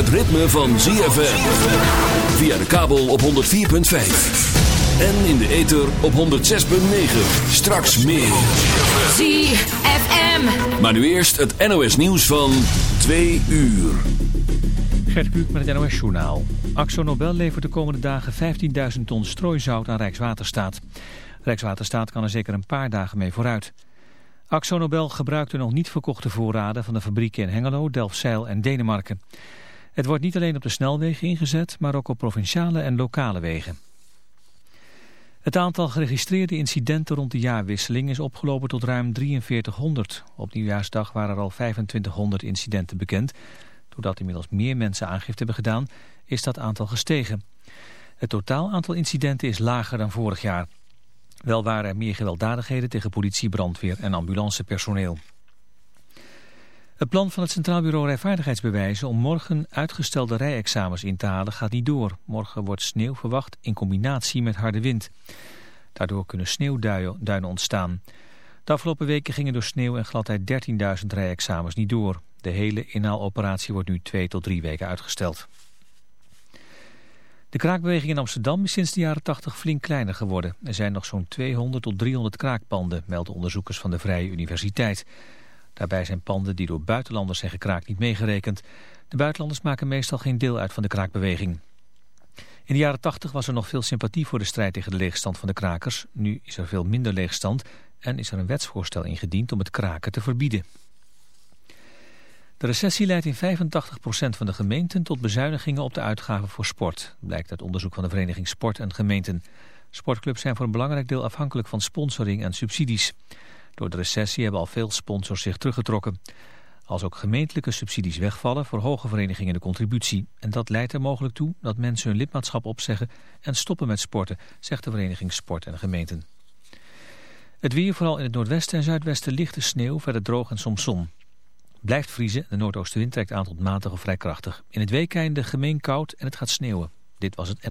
Het ritme van ZFM. Via de kabel op 104.5. En in de ether op 106.9. Straks meer. ZFM. Maar nu eerst het NOS nieuws van 2 uur. Gert Kluk met het NOS Journaal. Axo Nobel levert de komende dagen 15.000 ton strooizout aan Rijkswaterstaat. Rijkswaterstaat kan er zeker een paar dagen mee vooruit. Axo Nobel gebruikt de nog niet verkochte voorraden van de fabrieken in Hengelo, Delfzijl en Denemarken. Het wordt niet alleen op de snelwegen ingezet, maar ook op provinciale en lokale wegen. Het aantal geregistreerde incidenten rond de jaarwisseling is opgelopen tot ruim 4300. Op nieuwjaarsdag waren er al 2500 incidenten bekend. Doordat inmiddels meer mensen aangifte hebben gedaan, is dat aantal gestegen. Het totaal aantal incidenten is lager dan vorig jaar. Wel waren er meer gewelddadigheden tegen politie, brandweer en ambulancepersoneel. Het plan van het Centraal Bureau Rijvaardigheidsbewijzen om morgen uitgestelde rijexamens in te halen gaat niet door. Morgen wordt sneeuw verwacht in combinatie met harde wind. Daardoor kunnen sneeuwduinen ontstaan. De afgelopen weken gingen door sneeuw en gladheid 13.000 rijexamens niet door. De hele inhaaloperatie wordt nu twee tot drie weken uitgesteld. De kraakbeweging in Amsterdam is sinds de jaren 80 flink kleiner geworden. Er zijn nog zo'n 200 tot 300 kraakpanden, melden onderzoekers van de Vrije Universiteit. Daarbij zijn panden die door buitenlanders zijn gekraakt niet meegerekend. De buitenlanders maken meestal geen deel uit van de kraakbeweging. In de jaren 80 was er nog veel sympathie voor de strijd tegen de leegstand van de krakers. Nu is er veel minder leegstand en is er een wetsvoorstel ingediend om het kraken te verbieden. De recessie leidt in 85% van de gemeenten tot bezuinigingen op de uitgaven voor sport. Blijkt uit onderzoek van de vereniging Sport en Gemeenten. Sportclubs zijn voor een belangrijk deel afhankelijk van sponsoring en subsidies. Door de recessie hebben al veel sponsors zich teruggetrokken. Als ook gemeentelijke subsidies wegvallen, verhogen verenigingen de contributie. En dat leidt er mogelijk toe dat mensen hun lidmaatschap opzeggen en stoppen met sporten, zegt de vereniging Sport en Gemeenten. Het weer, vooral in het noordwesten en zuidwesten, lichte sneeuw, verder droog en soms zon. Blijft vriezen, de noordoostenwind trekt aan tot matig of vrij krachtig. In het weekende gemeen koud en het gaat sneeuwen. Dit was het...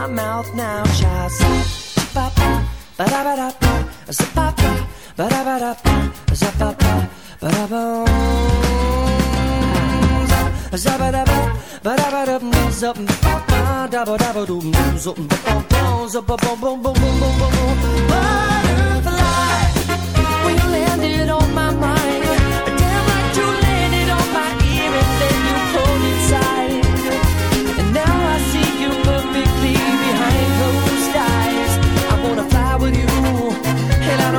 my mouth now, child. Zip ba da ba da ba, zip ba da ba da ba, zip ba da ba. Butterfly, when you landed on my mind.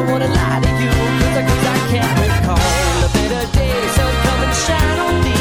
Don't wanna lie to you, 'cause I, 'cause I can't recall a better day. Sun come and shine on the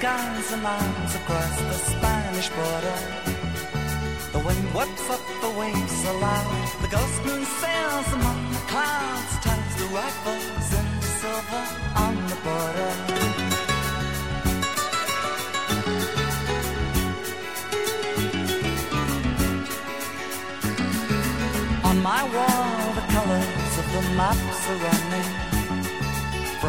Guns and arms across the Spanish border. The wind whips up the waves so loud, the ghost moon sails among the clouds, turns the rifles into silver on the border. On my wall, the colors of the maps are running.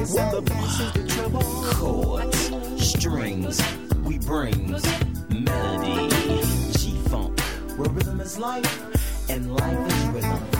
boys and the bass the treble. Chords, strings, we brings melody. G-funk, where rhythm is life and life is rhythm.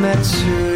met you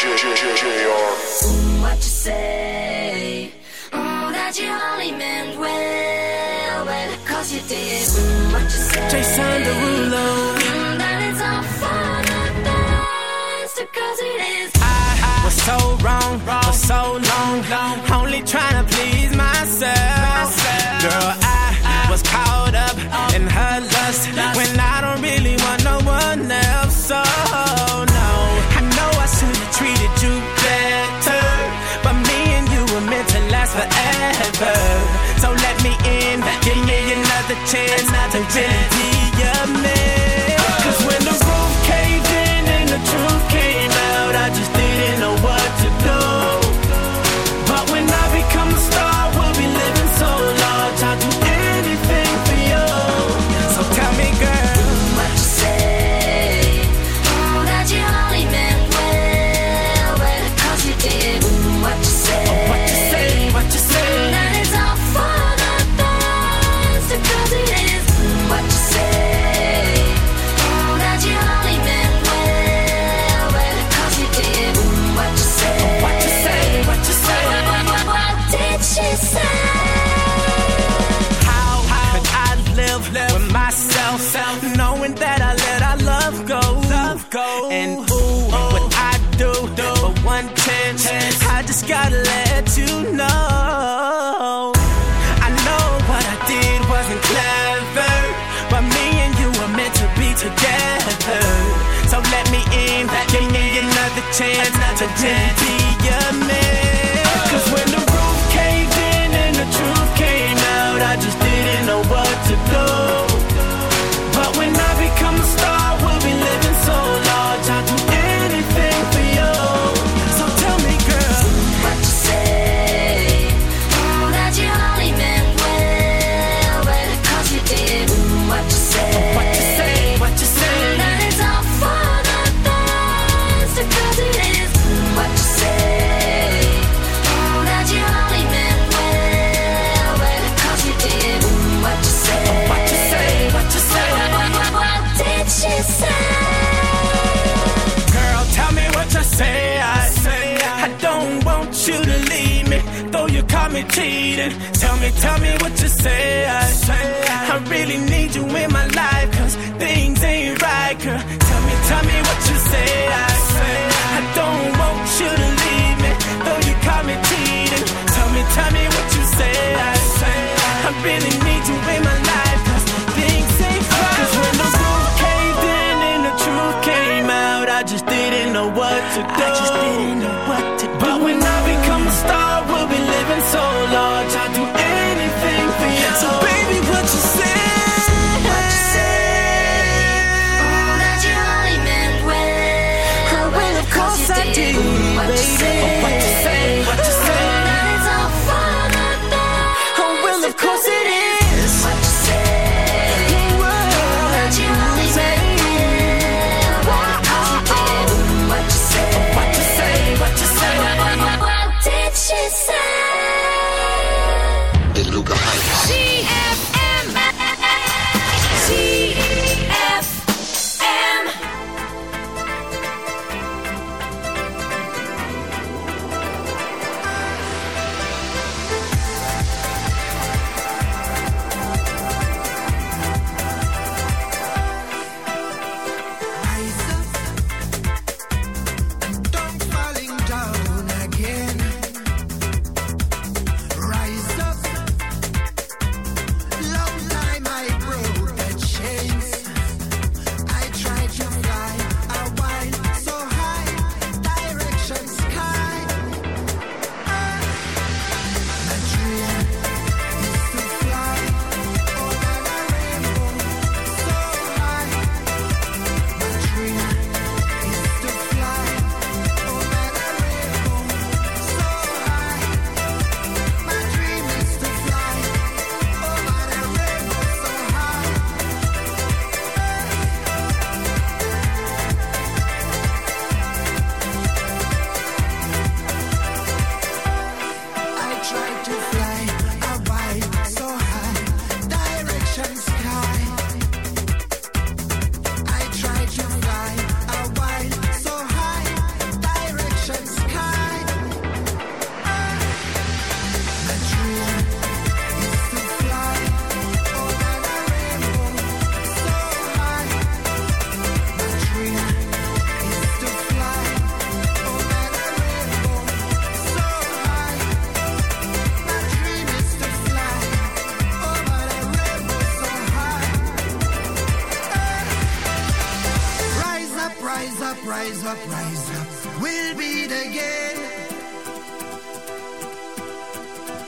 What you say? Oh, that you only meant well, well, cause you did. Mm, what you say? Jason Derulo. above. So let me in, give me another chance, another chance.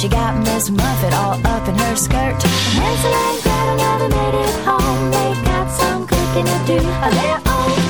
She got Miss Muffet all up in her skirt. Hansel and Gretel never made it home. They got some cooking to do They're old.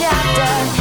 chapter.